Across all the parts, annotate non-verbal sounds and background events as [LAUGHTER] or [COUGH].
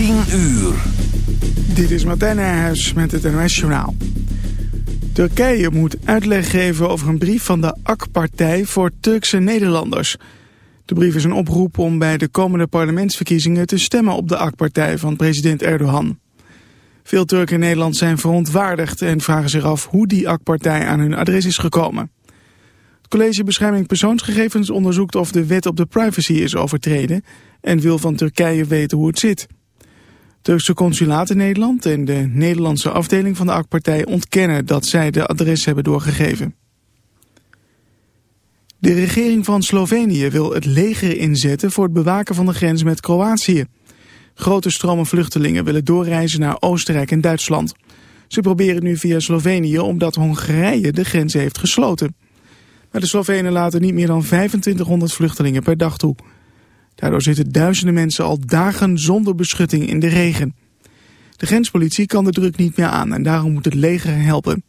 10 uur. Dit is Martijn Nijhuis met het NOS Journaal. Turkije moet uitleg geven over een brief van de AK-partij voor Turkse Nederlanders. De brief is een oproep om bij de komende parlementsverkiezingen te stemmen op de AK-partij van president Erdogan. Veel Turken in Nederland zijn verontwaardigd en vragen zich af hoe die AK-partij aan hun adres is gekomen. Het College Bescherming Persoonsgegevens onderzoekt of de wet op de privacy is overtreden en wil van Turkije weten hoe het zit. Turkse consulaat in Nederland en de Nederlandse afdeling van de AK-partij ontkennen dat zij de adres hebben doorgegeven. De regering van Slovenië wil het leger inzetten voor het bewaken van de grens met Kroatië. Grote stromen vluchtelingen willen doorreizen naar Oostenrijk en Duitsland. Ze proberen nu via Slovenië omdat Hongarije de grens heeft gesloten. Maar de Slovenen laten niet meer dan 2500 vluchtelingen per dag toe. Daardoor zitten duizenden mensen al dagen zonder beschutting in de regen. De grenspolitie kan de druk niet meer aan en daarom moet het leger helpen.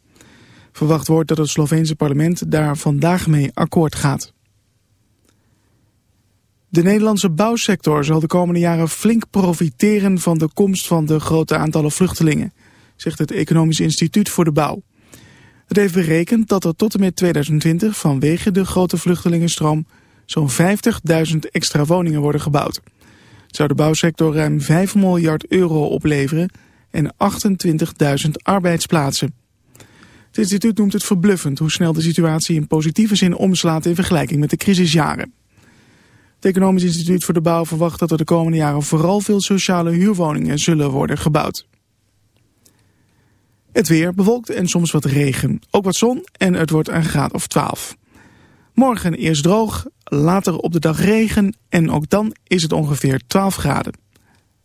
Verwacht wordt dat het Sloveense parlement daar vandaag mee akkoord gaat. De Nederlandse bouwsector zal de komende jaren flink profiteren van de komst van de grote aantallen vluchtelingen, zegt het Economisch Instituut voor de Bouw. Het heeft berekend dat er tot en met 2020 vanwege de grote vluchtelingenstroom zo'n 50.000 extra woningen worden gebouwd. Het zou de bouwsector ruim 5 miljard euro opleveren en 28.000 arbeidsplaatsen. Het instituut noemt het verbluffend hoe snel de situatie in positieve zin omslaat in vergelijking met de crisisjaren. Het Economisch Instituut voor de Bouw verwacht dat er de komende jaren vooral veel sociale huurwoningen zullen worden gebouwd. Het weer bewolkt en soms wat regen. Ook wat zon en het wordt een graad of 12. Morgen eerst droog, later op de dag regen en ook dan is het ongeveer 12 graden.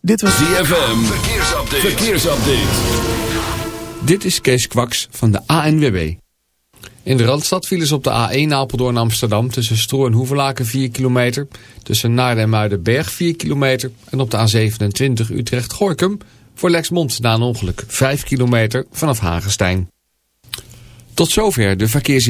Dit was ZFM, verkeersupdate. verkeersupdate. Dit is Kees Kwaks van de ANWB. In de Randstad vielen ze op de A1 Apeldoorn Amsterdam tussen Stroe en Hoevelaken 4 kilometer. Tussen Naarden en Muidenberg 4 kilometer. En op de A27 Utrecht-Gorkum voor Lexmond na een ongeluk 5 kilometer vanaf Hagenstein. Tot zover de verkeers...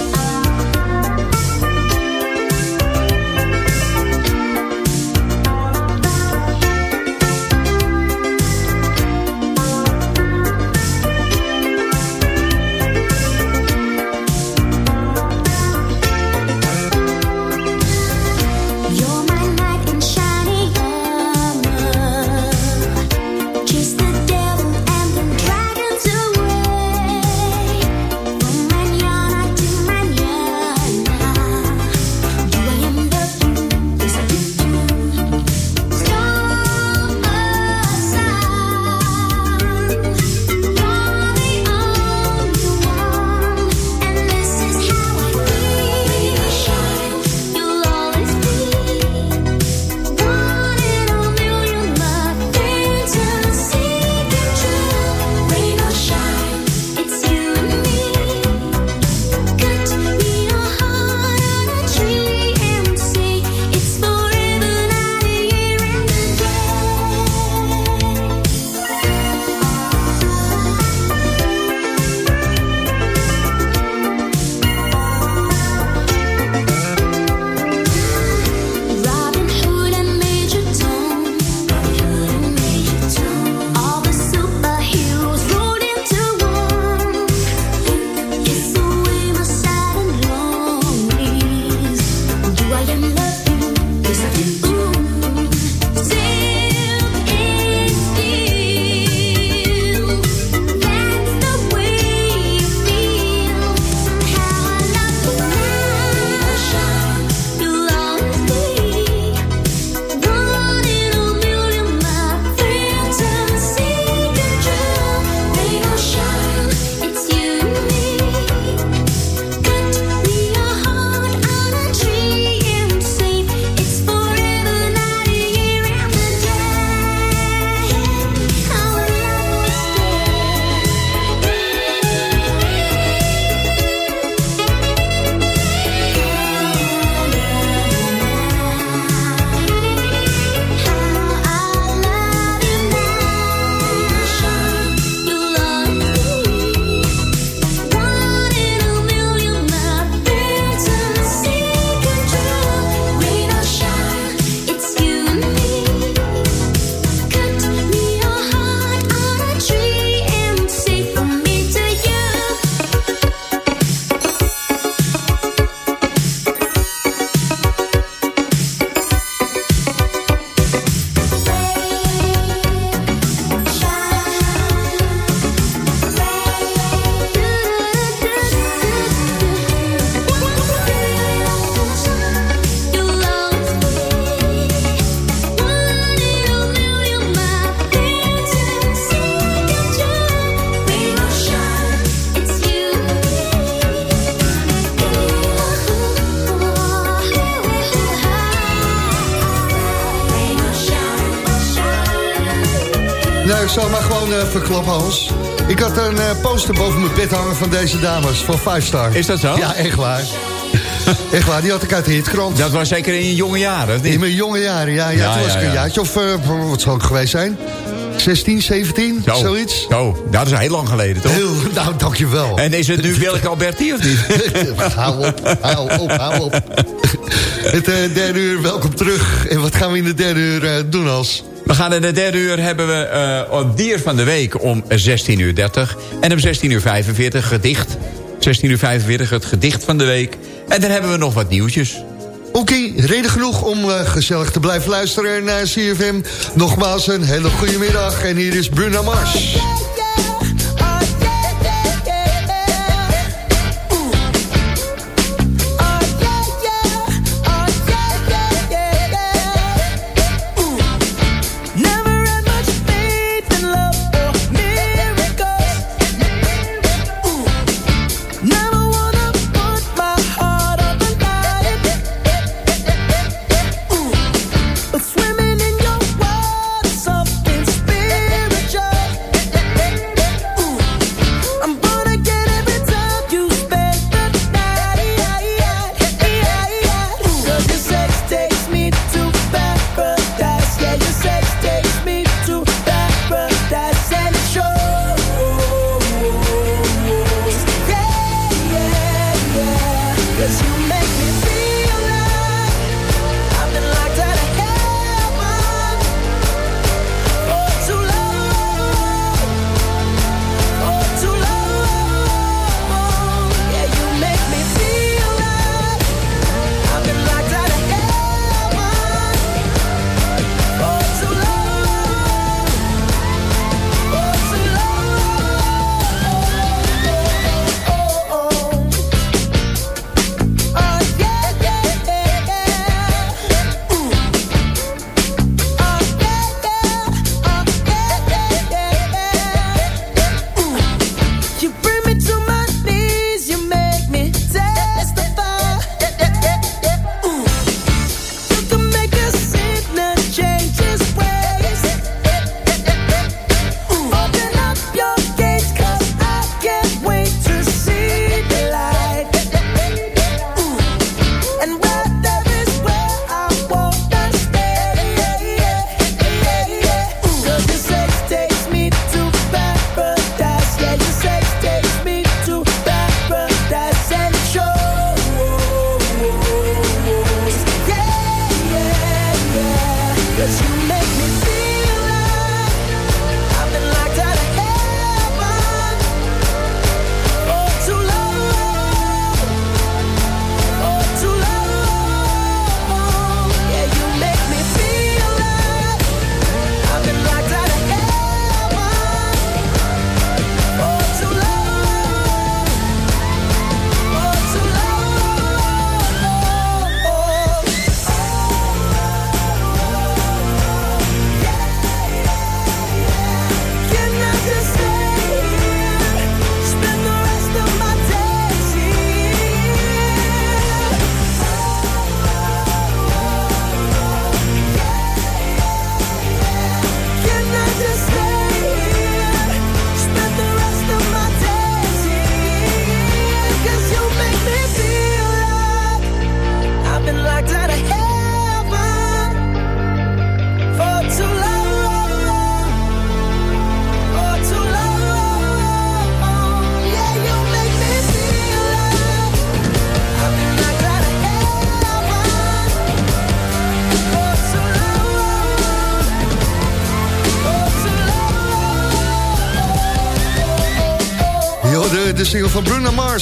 Nou, ik zal maar gewoon uh, verklappen, Hans. Ik had een uh, poster boven mijn bed hangen van deze dames, van Five Star. Is dat zo? Ja, echt waar. [LAUGHS] echt waar, die had ik uit de hitkrant. Dat was zeker in je jonge jaren, of niet? In mijn jonge jaren, ja. ja, ja toen was ja, ik een jaartje of, uh, wat zou ik geweest zijn? 16, 17, zo, zoiets. Zo, dat is heel lang geleden, toch? Heel, nou, dankjewel. En is het nu [LAUGHS] Willeke Alberti, of niet? [LAUGHS] hou op, hou op, hou op. Het derde uur, welkom terug. En wat gaan we in de derde uur doen, als? We gaan in de derde uur hebben we uh, dier van de week om 16.30 uur. 30. En om 16.45 uur 45 gedicht. 16.45 uur 45 het gedicht van de week. En dan hebben we nog wat nieuwtjes. Oké, reden genoeg om uh, gezellig te blijven luisteren naar CFM. Nogmaals een hele goede middag en hier is Bruna Mars.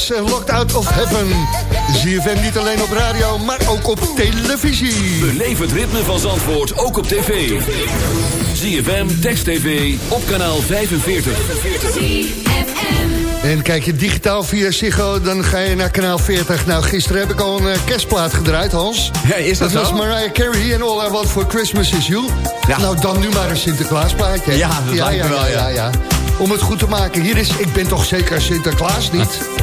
En Locked Out of Heaven. ZFM niet alleen op radio, maar ook op televisie. Beleef het ritme van Zandvoort, ook op tv. ZFM, Text TV, op kanaal 45. En kijk je digitaal via Ziggo, dan ga je naar kanaal 40. Nou, gisteren heb ik al een uh, kerstplaat gedraaid, Hans. Ja, is dat, dat zo? was Mariah Carey en All I Want For Christmas Is You. Ja. Nou, dan nu maar een Sinterklaasplaatje. Ja, dat ja, lijkt me wel, ja. ja, ja om het goed te maken. Hier is Ik ben toch zeker Sinterklaas niet? [LAUGHS]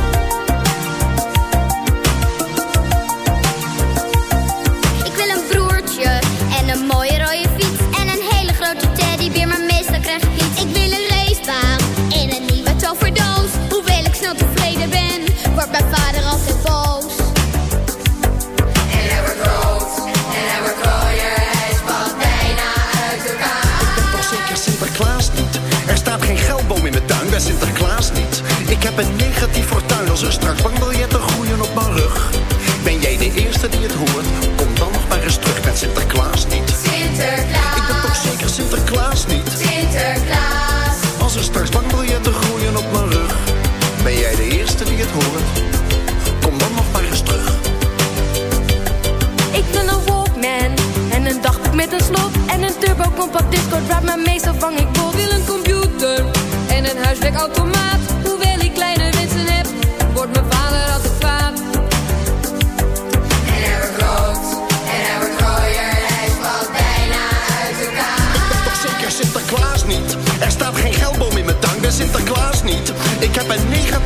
er straks bankbiljetten groeien op mijn rug. Ben jij de eerste die het hoort? Kom dan nog maar eens terug met Sinterklaas niet. Sinterklaas. Ik ben toch zeker Sinterklaas niet. Sinterklaas. Als er straks bankbiljetten groeien op mijn rug. Ben jij de eerste die het hoort? Kom dan nog maar eens terug. Ik wil een Walkman en een dagboek met een slot en een turbo compact discord waar maar meestal vang ik bot. Wil een computer en een huiswerkautomaat. Ik heb een negatief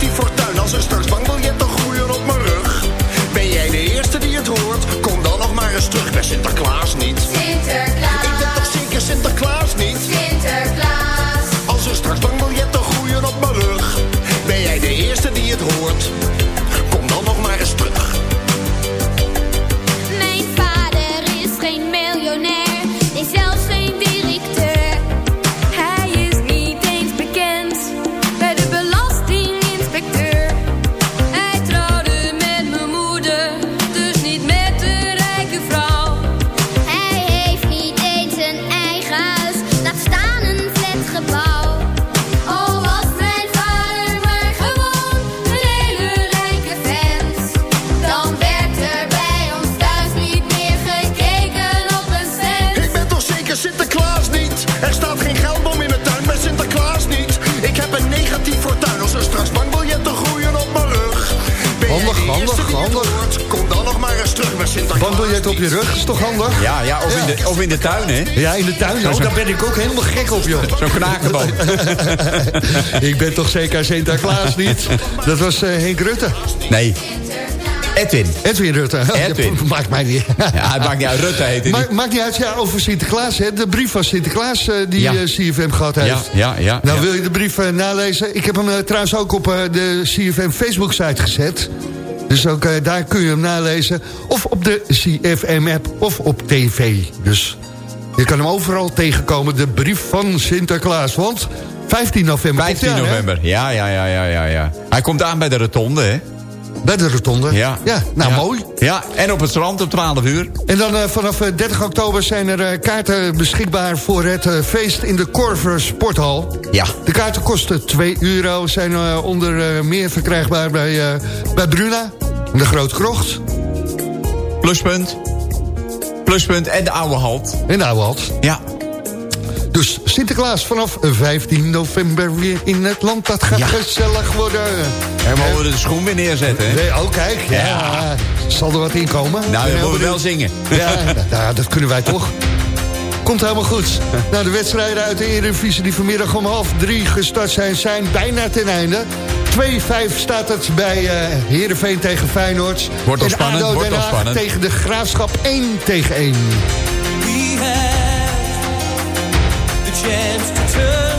Op je rug, is toch handig? Ja, ja, of, In de, of in de tuin, hè? Ja, in de tuin. Oh, daar ben ik ook helemaal gek op, joh. Zo'n knakenboom. [LAUGHS] ik ben toch zeker Sinterklaas niet? Dat was eh, Henk Rutte. Nee. Edwin. Edwin Rutte. [LAUGHS] Edwin. [LAUGHS] Maakt mij niet Ja, het maakt niet uit. Rutte heet Ma maakt niet uit, ja, over Sinterklaas. Hè, de brief van Sinterklaas eh, die Ja. eh, CFM gehad heeft. Ja, ja, ja. Nou, ja. wil je de brief nalezen? Ik heb hem trouwens ook op de CFM Facebook-site gezet. Dus ook daar kun je hem nalezen. Of op de CFM-app of op tv. Dus je kan hem overal tegenkomen, de brief van Sinterklaas. Want 15 november 15 komt hij aan, hè? november. Ja, ja, ja, ja, ja, ja. Hij komt aan bij de rotonde, hè? Bij de rotonde. Ja. Ja, nou Ja. mooi. Ja, en op het strand op 12 uur. En dan eh, vanaf eh, 30 oktober zijn er eh, kaarten beschikbaar voor het eh, feest in de Corver Sporthal. Ja. De kaarten kosten 2 euro, zijn eh, onder eh, meer verkrijgbaar bij, eh, bij Bruna, de Grote Krocht Pluspunt. Pluspunt en de oude halt. en de Oude Halt. Ja. Dus Sinterklaas vanaf 15 november weer in het land. Dat gaat Ja. gezellig worden. En mogen we de schoen weer neerzetten, hè? Nee, oh kijk, ja. Ja. Zal er wat in komen? Nou, dan moeten we wel zingen. [LAUGHS] Ja, nou, dat kunnen wij toch. Komt helemaal goed. Nou, de wedstrijden uit de Eredivisie die vanmiddag om half drie gestart zijn... zijn bijna ten einde. 2-5 staat het bij eh Heerenveen tegen Feyenoord. Wordt al En spannend, wordt al spannend. tegen de Graafschap 1 tegen 1. Chance to turn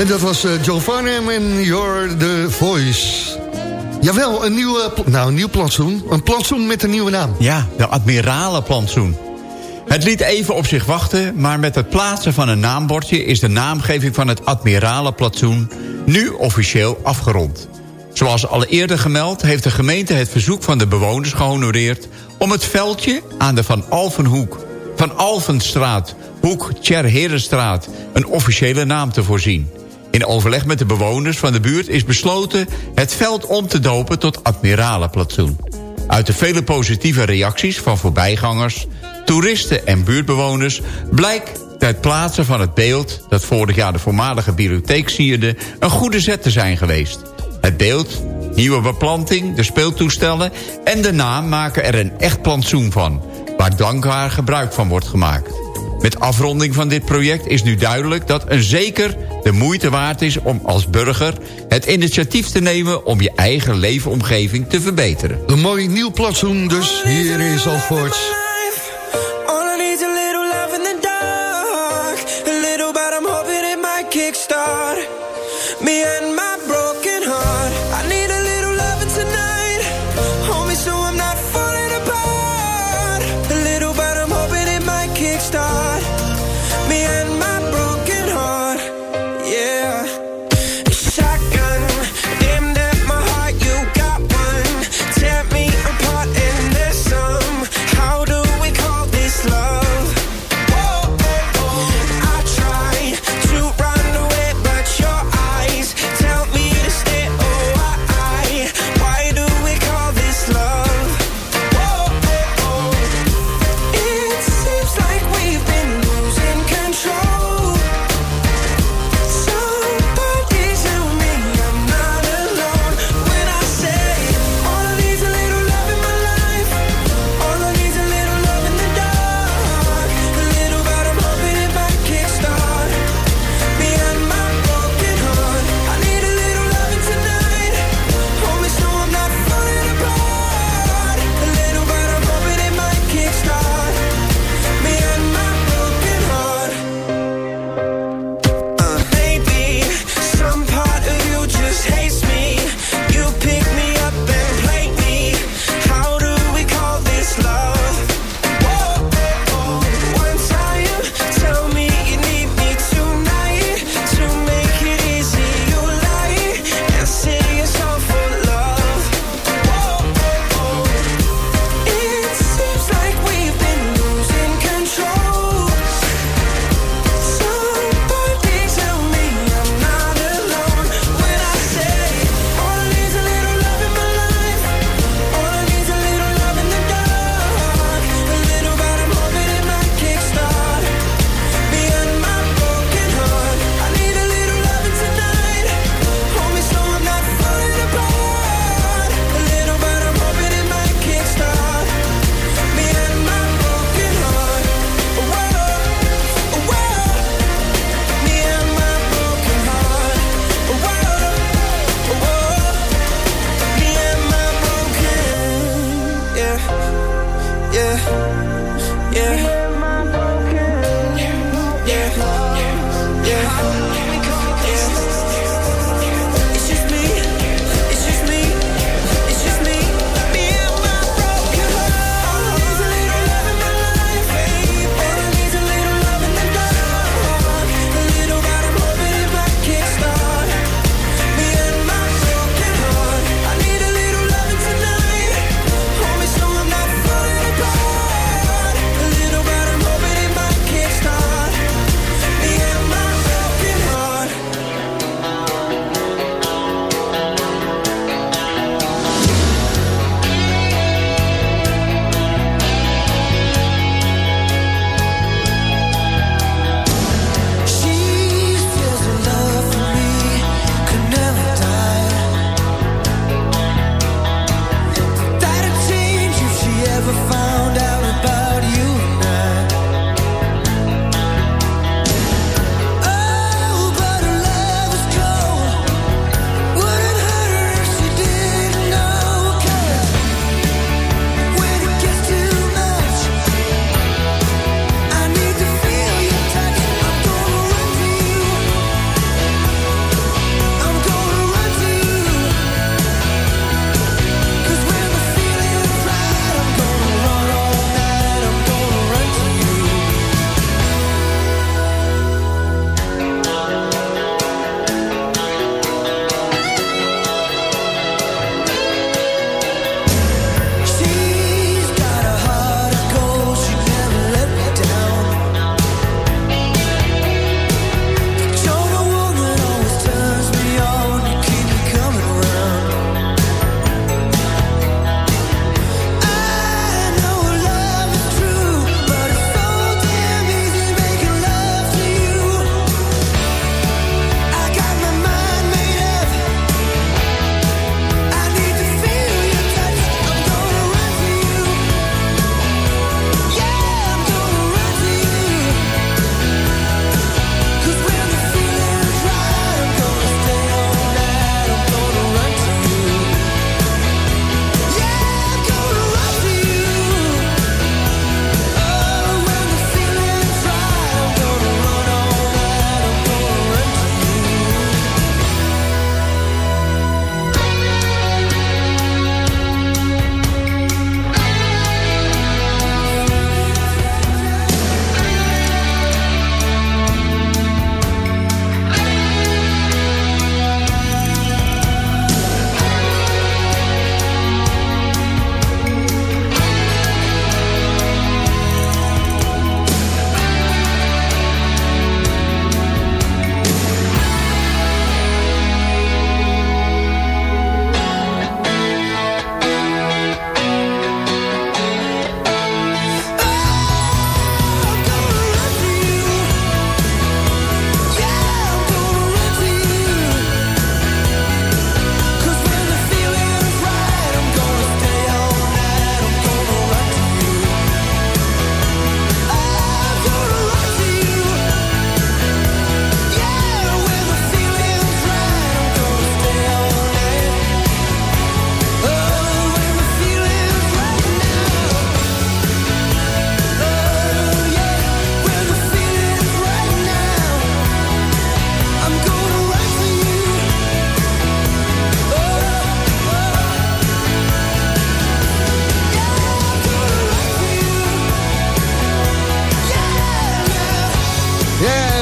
En dat was eh, John Farnham en You're the Voice. Jawel, een, nieuwe, nou, een nieuw plantsoen. Een plantsoen met een nieuwe naam. Ja, de admiralenplantsoen. Het liet even op zich wachten, maar met het plaatsen van een naambordje... is de naamgeving van het admiralenplantsoen nu officieel afgerond. Zoals al eerder gemeld heeft de gemeente het verzoek van de bewoners gehonoreerd... om het veldje aan de Van Alvenhoek, Van Alvenstraat, Hoek Tjerherenstraat... een officiële naam te voorzien. In overleg met de bewoners van de buurt is besloten... het veld om te dopen tot Admiralenplantsoen. Uit de vele positieve reacties van voorbijgangers, toeristen en buurtbewoners... blijkt het plaatsen van het beeld dat vorig jaar de voormalige bibliotheek sierde... een goede zet te zijn geweest. Het beeld, nieuwe beplanting, de speeltoestellen en de naam maken er een echt plantsoen van... waar dankbaar gebruik van wordt gemaakt. Met afronding van dit project is nu duidelijk dat een zeker de moeite waard is om als burger het initiatief te nemen om je eigen leefomgeving te verbeteren. Een mooi nieuw plantsoen dus hier in Zandvoort. All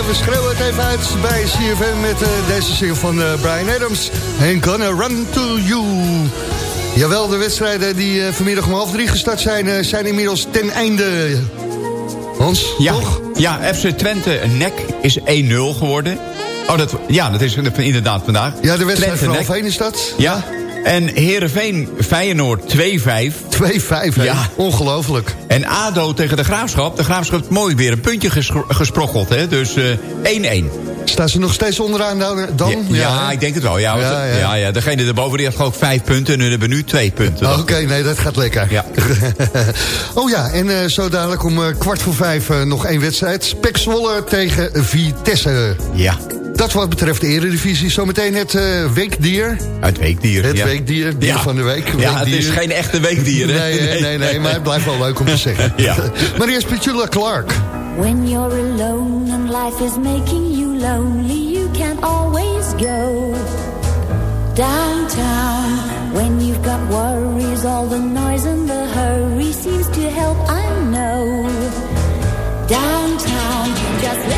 even uit bij CFM met eh, deze single van eh, Brian Adams. En Gonna Run To You. Jawel, de wedstrijden die eh, vanmiddag om half drie gestart zijn... zijn inmiddels ten einde. Hans, Ja, toch? ja FC Twente nek is 1-0 geworden. Oh, dat, ja, dat is inderdaad vandaag. Ja, de wedstrijd Twente van half één is dat. Ja, en Heerenveen Feyenoord 2-5. 2-5, hè? Ja. Ongelooflijk. En ADO tegen de Graafschap. De Graafschap heeft mooi weer een puntje gespro- gesprokkeld, hè. Dus eh, 1-1. Staan ze nog steeds onderaan dan? dan? ja, ik denk het wel. Ja, Ja, ja, ja. ja. degene erboven die heeft gewoon vijf punten... en nu hebben nu twee punten. Oh, Oké, nee, dat gaat lekker. Ja. [LAUGHS] oh ja, en eh, zo dadelijk om eh, kwart voor vijf eh, nog één wedstrijd. Spek Zwolle tegen Vitesse. Ja, Dat wat betreft de eredivisie. Zometeen het eh, weekdier. het weekdier. Het ja. weekdier, dier Ja. van de week. Ja, het is Weekdier. geen echte weekdier, hè? Nee, nee, nee, nee, maar het blijft wel leuk om te [LAUGHS] zeggen. Ja. [LAUGHS] maar eerst Petula Clark. When you're alone and life is making you lonely, you can always go downtown. When you've got worries, all the noise and the hurry seems to help, I know. Downtown, just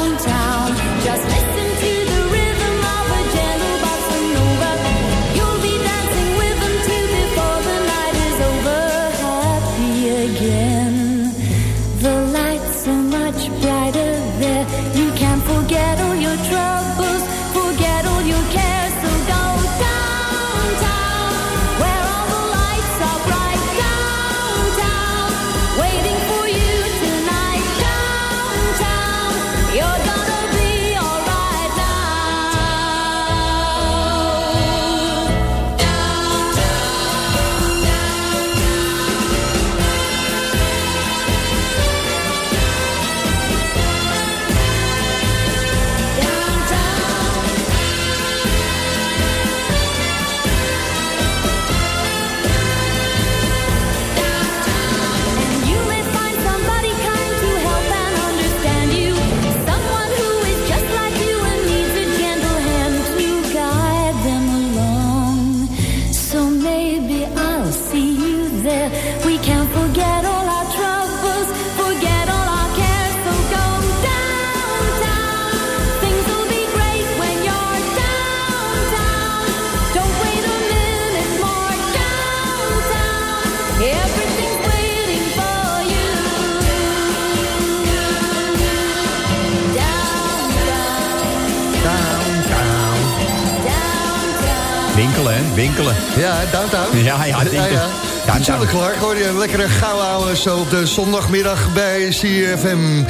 Winkelen, hè? Winkelen. Ja, downtown. Ja, ja, ja, ja. Downtown. Petula Clark hoor je een lekkere gauw houden zo op de zondagmiddag bij CFM.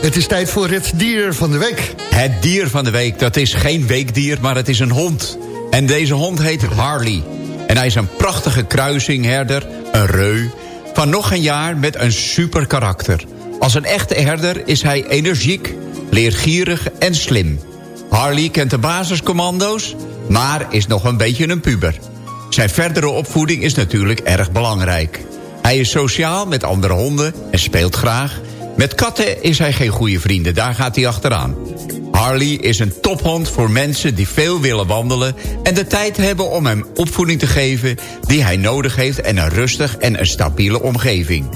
Het is tijd voor het dier van de week. Het dier van de week, dat is geen weekdier, maar het is een hond. En deze hond heet Harley. En hij is een prachtige kruisingherder, een reu... van nog een jaar met een super karakter. Als een echte herder is hij energiek, leergierig en slim. Harley kent de basiscommando's, maar is nog een beetje een puber. Zijn verdere opvoeding is natuurlijk erg belangrijk. Hij is sociaal met andere honden en speelt graag. Met katten is hij geen goede vrienden, daar gaat hij achteraan. Harley is een tophond voor mensen die veel willen wandelen... en de tijd hebben om hem opvoeding te geven die hij nodig heeft... en een rustig en een stabiele omgeving.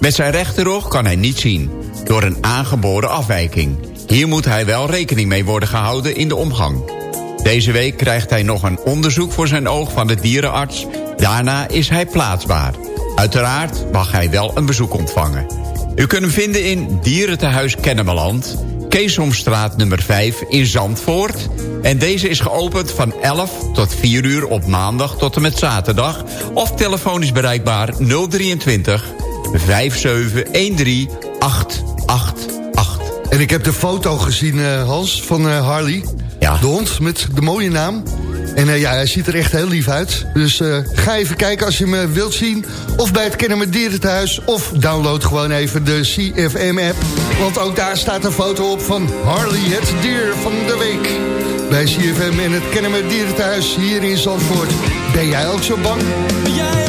Met zijn rechteroog kan hij niet zien, door een aangeboren afwijking. Hier moet hij wel rekening mee worden gehouden in de omgang. Deze week krijgt hij nog een onderzoek voor zijn oog van de dierenarts. Daarna is hij plaatsbaar. Uiteraard mag hij wel een bezoek ontvangen. U kunt hem vinden in Dierentehuis Kennemerland. Keesomstraat nummer 5 in Zandvoort. En deze is geopend van 11 tot 4 uur op maandag tot en met zaterdag. Of telefonisch bereikbaar 023 5713 888. En ik heb de foto gezien, eh, Hans, van eh, Harley. Ja. De hond met de mooie naam. En eh, ja, hij ziet er echt heel lief uit. Dus eh, ga even kijken als je hem wilt zien. Of bij het Kennen met Dierenthuis. Of download gewoon even de CFM-app. Want ook daar staat een foto op van Harley, het dier van de week. Bij CFM en het Kennen met Dierenthuis hier in Zandvoort. Ben jij ook zo bang? Ben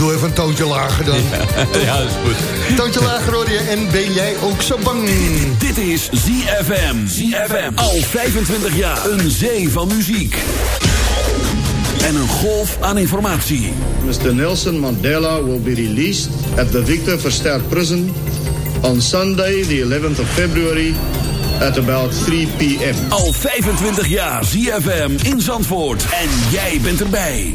Doe even een toontje lager dan. Ja, [LAUGHS] dat is goed. Toontje lager hoor je. En ben jij ook zo bang? Dit is ZFM. ZFM. Al 25 jaar. Een zee van muziek. En een golf aan informatie. Mr. Nelson Mandela will be released at the Victor Verster Prison on Sunday, the 11th of February, at about 3 p.m. Al 25 jaar ZFM in Zandvoort. En jij bent erbij.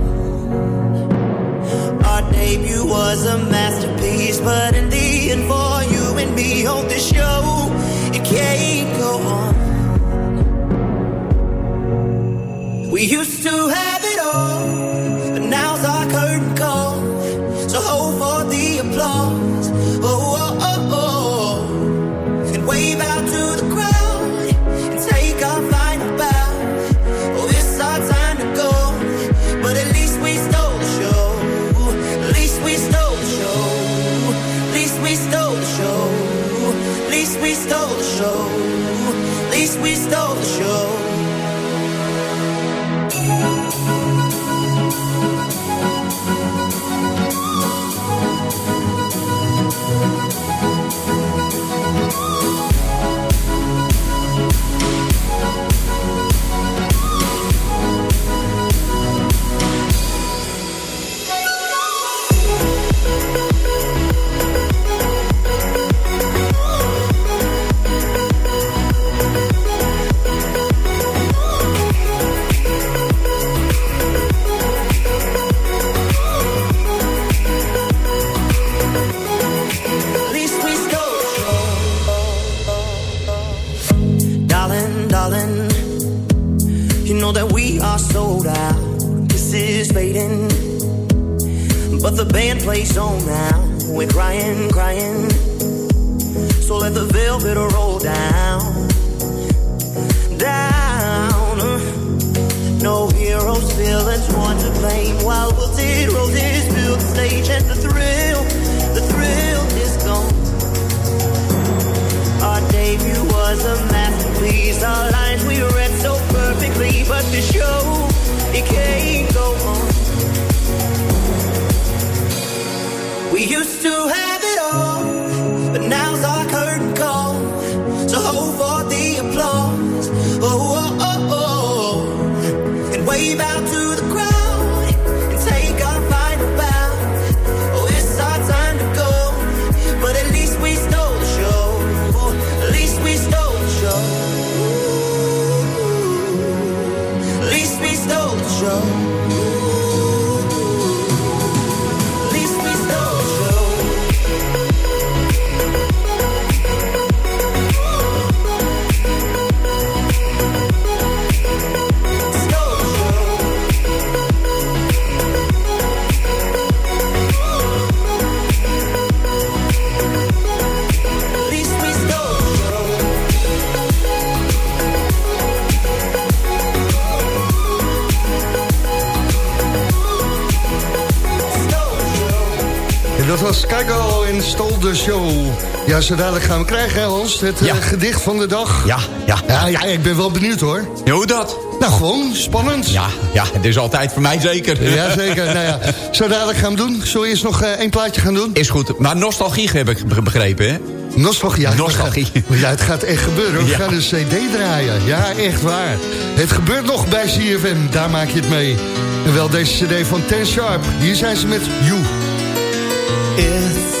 Debut was a masterpiece, but in the end, for you and me on this show, it can't go on. We used to have it all, stole the show. De Show. Ja, zo dadelijk gaan we krijgen, hè, Hans. Het eh, gedicht van de dag. Ja, ja. Ja, ja, ik ben wel benieuwd, hoor. Ja, hoe dat? Nou, gewoon spannend. Ja, ja, het is altijd voor mij zeker. Ja, zeker. nou ja, zo dadelijk gaan we doen. Zullen we eerst nog eh, één plaatje gaan doen? Is goed. Maar nostalgie heb ik be- begrepen, hè? Nostalgie. Ja, Nostalgie. [LAUGHS] Ja, het gaat echt gebeuren. We Ja. gaan een cd draaien. Ja, echt waar. Het gebeurt nog bij CFM. Daar maak je het mee. En wel deze cd van Ten Sharp. Hier zijn ze met You. It's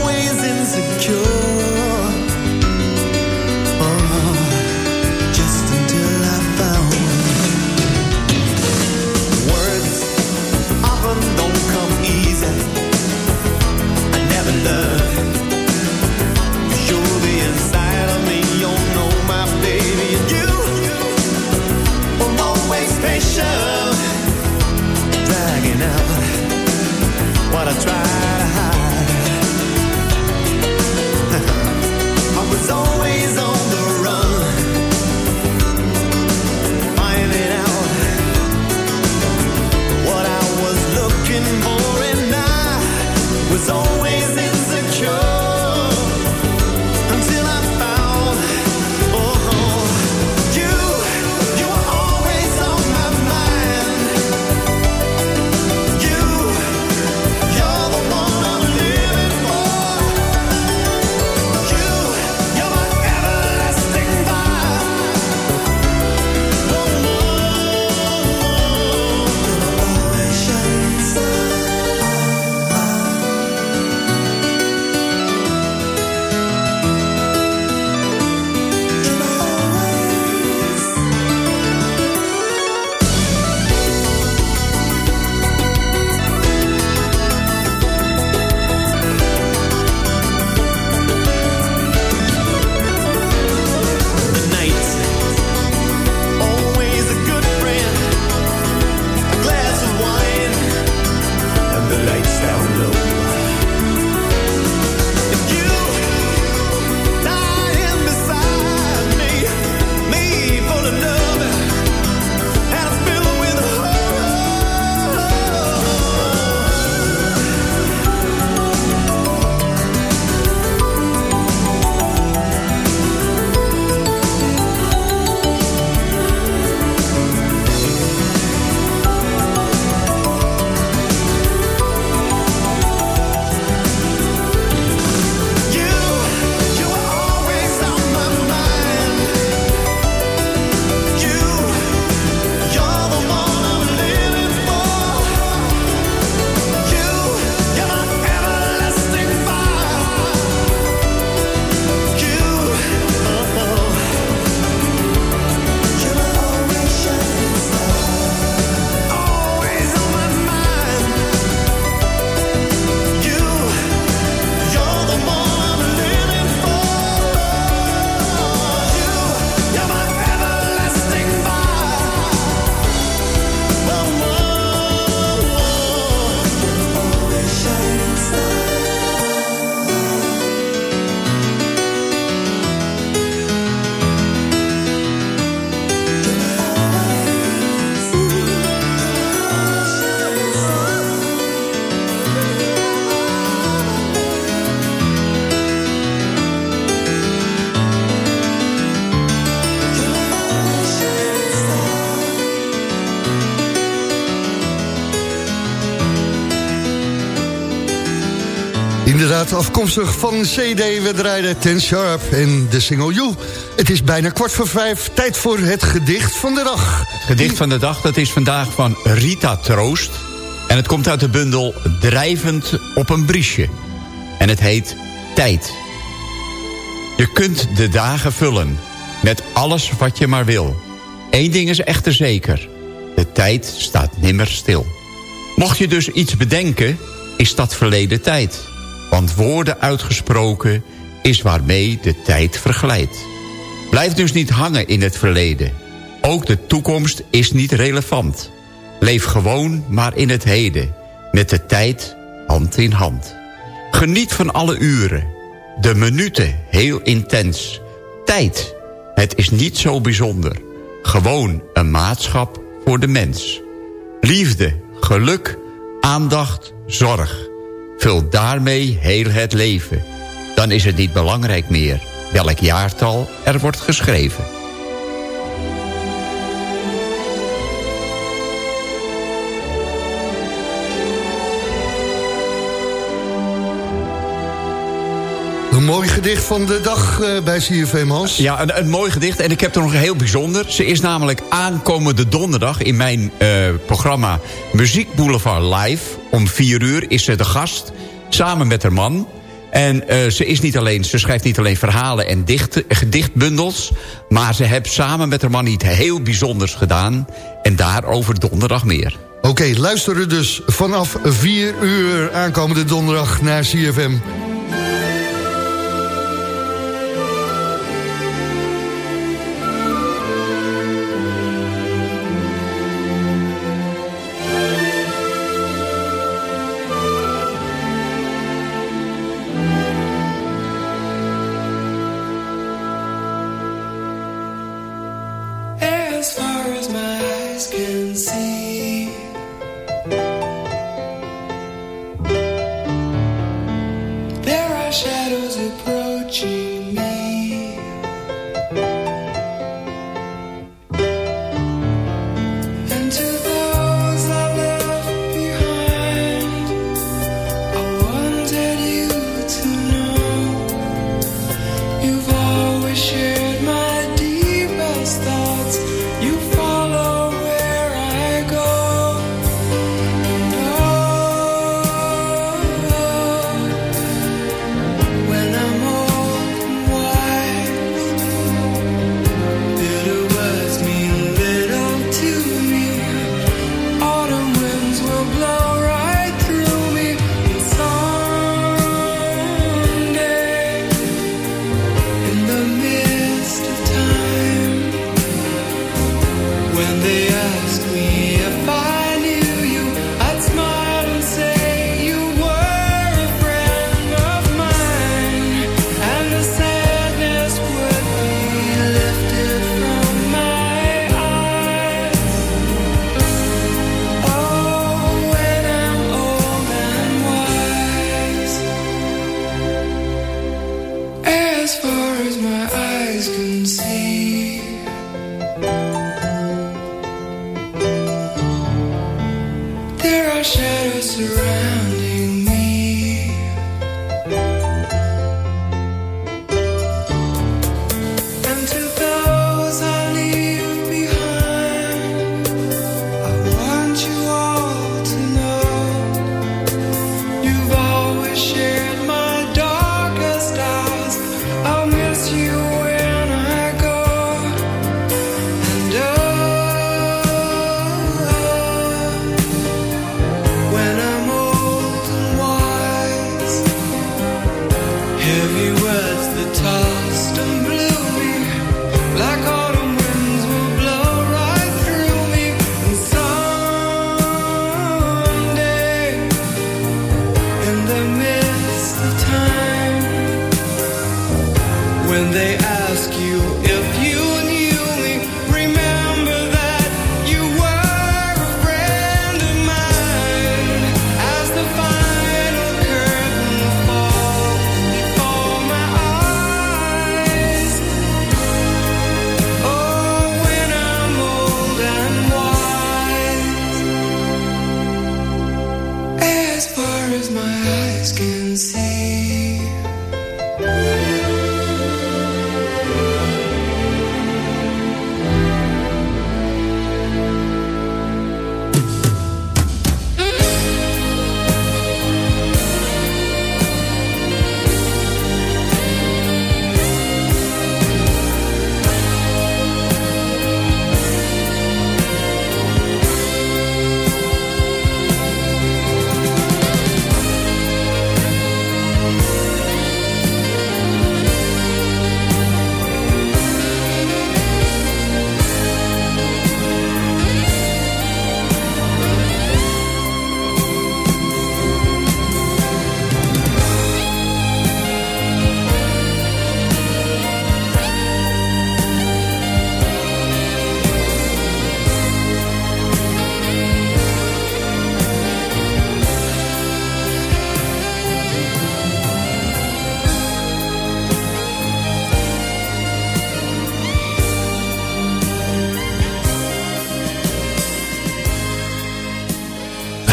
sure afkomstig van CD. We draaiden Ten Sharp en de single You. Het is bijna kwart voor vijf, tijd voor het gedicht van de dag. Het gedicht van de dag dat is vandaag van Rita Troost. En het komt uit de bundel Drijvend op een briesje. En het heet Tijd. Je kunt de dagen vullen met alles wat je maar wil. Eén ding is echter zeker. De tijd staat nimmer stil. Mocht je dus iets bedenken, is dat verleden tijd. Want woorden uitgesproken is waarmee de tijd verglijdt. Blijf dus niet hangen in het verleden. Ook de toekomst is niet relevant. Leef gewoon maar in het heden. Met de tijd hand in hand. Geniet van alle uren. De minuten heel intens. Tijd, het is niet zo bijzonder. Gewoon een maatschap voor de mens. Liefde, geluk, aandacht, zorg. Vul daarmee heel het leven. Dan is het niet belangrijk meer welk jaartal er wordt geschreven. Mooi gedicht van de dag uh, bij CFM Hans. Ja, een, een, mooi gedicht. En ik heb er nog een heel bijzonder. Ze is namelijk aankomende donderdag in mijn uh, programma Muziek Boulevard Live. Om vier uur is ze de gast, samen met haar man. En uh, ze, is niet alleen, ze schrijft niet alleen verhalen en dicht, gedichtbundels... maar ze heeft samen met haar man iets heel bijzonders gedaan. En daarover donderdag meer. Oké, okay, luisteren dus vanaf 4 uur aankomende donderdag naar CFM.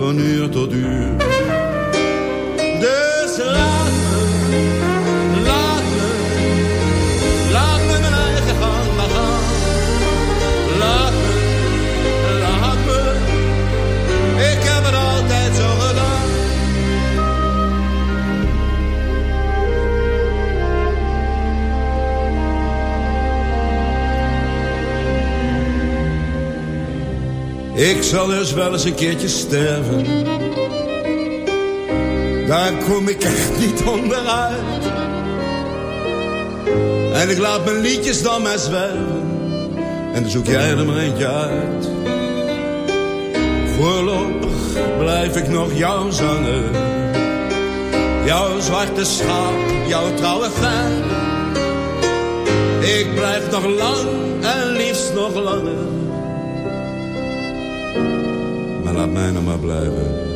van uur tot uur. Dus laat Ik zal dus wel eens een keertje sterven. Daar kom ik echt niet onderuit. En ik laat mijn liedjes dan maar zwerven. En dan zoek jij er maar eentje uit. Voorlopig blijf ik nog jou zanger. Jouw zwarte schaap, jouw trouwe fan. Ik blijf nog lang en liefst nog langer. Maar laat mij nog maar blijven.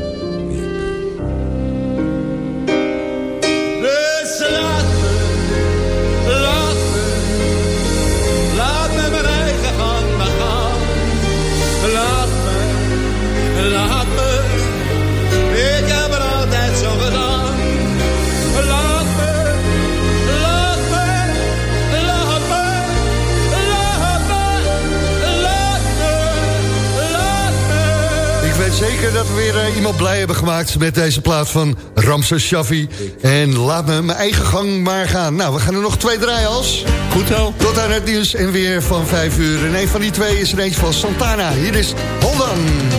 Iemand blij hebben gemaakt... met deze plaat van Ramses Shaffi. En laat me mijn eigen gang maar gaan. Nou, we gaan er nog twee draaien als. Goed zo. Tot aan het nieuws en weer van vijf uur. En een van die twee is er eentje van Santana. Hier is Holland.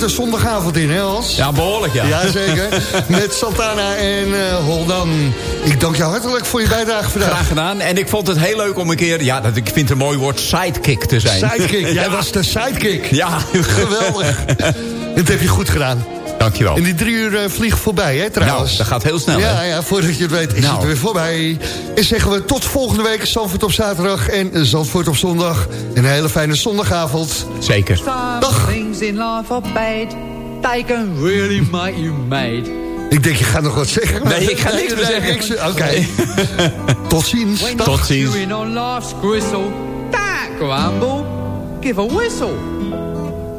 De zondagavond in, hè Hans? Ja, behoorlijk, ja. Jazeker. [LAUGHS] Met Santana en uh, Holdan. Ik dank je hartelijk voor je bijdrage vandaag. Graag gedaan. En ik vond het heel leuk om een keer, ja, dat, ik vind het een mooi woord, sidekick te zijn. Sidekick, [LAUGHS] jij was de sidekick. Ja. Geweldig. [LAUGHS] dat heb je goed gedaan. Dankjewel. En die drie uur uh, vliegen voorbij, hè, trouwens. Nou, dat gaat heel snel, Ja, hè? ja, voordat je het weet is Nou. het weer voorbij. En zeggen we tot volgende week, Zandvoort op zaterdag en Zandvoort op zondag. Een hele fijne zondagavond. Zeker. Dag. things in life are bad. They can really make you mad. Ik denk, je gaat nog wat zeggen. maar- Nee, ik ga niks meer zeggen. Oké. [LAUGHS] Tot ziens. When. Tot ziens. chewing on life's gristle, don't grumble, give a whistle.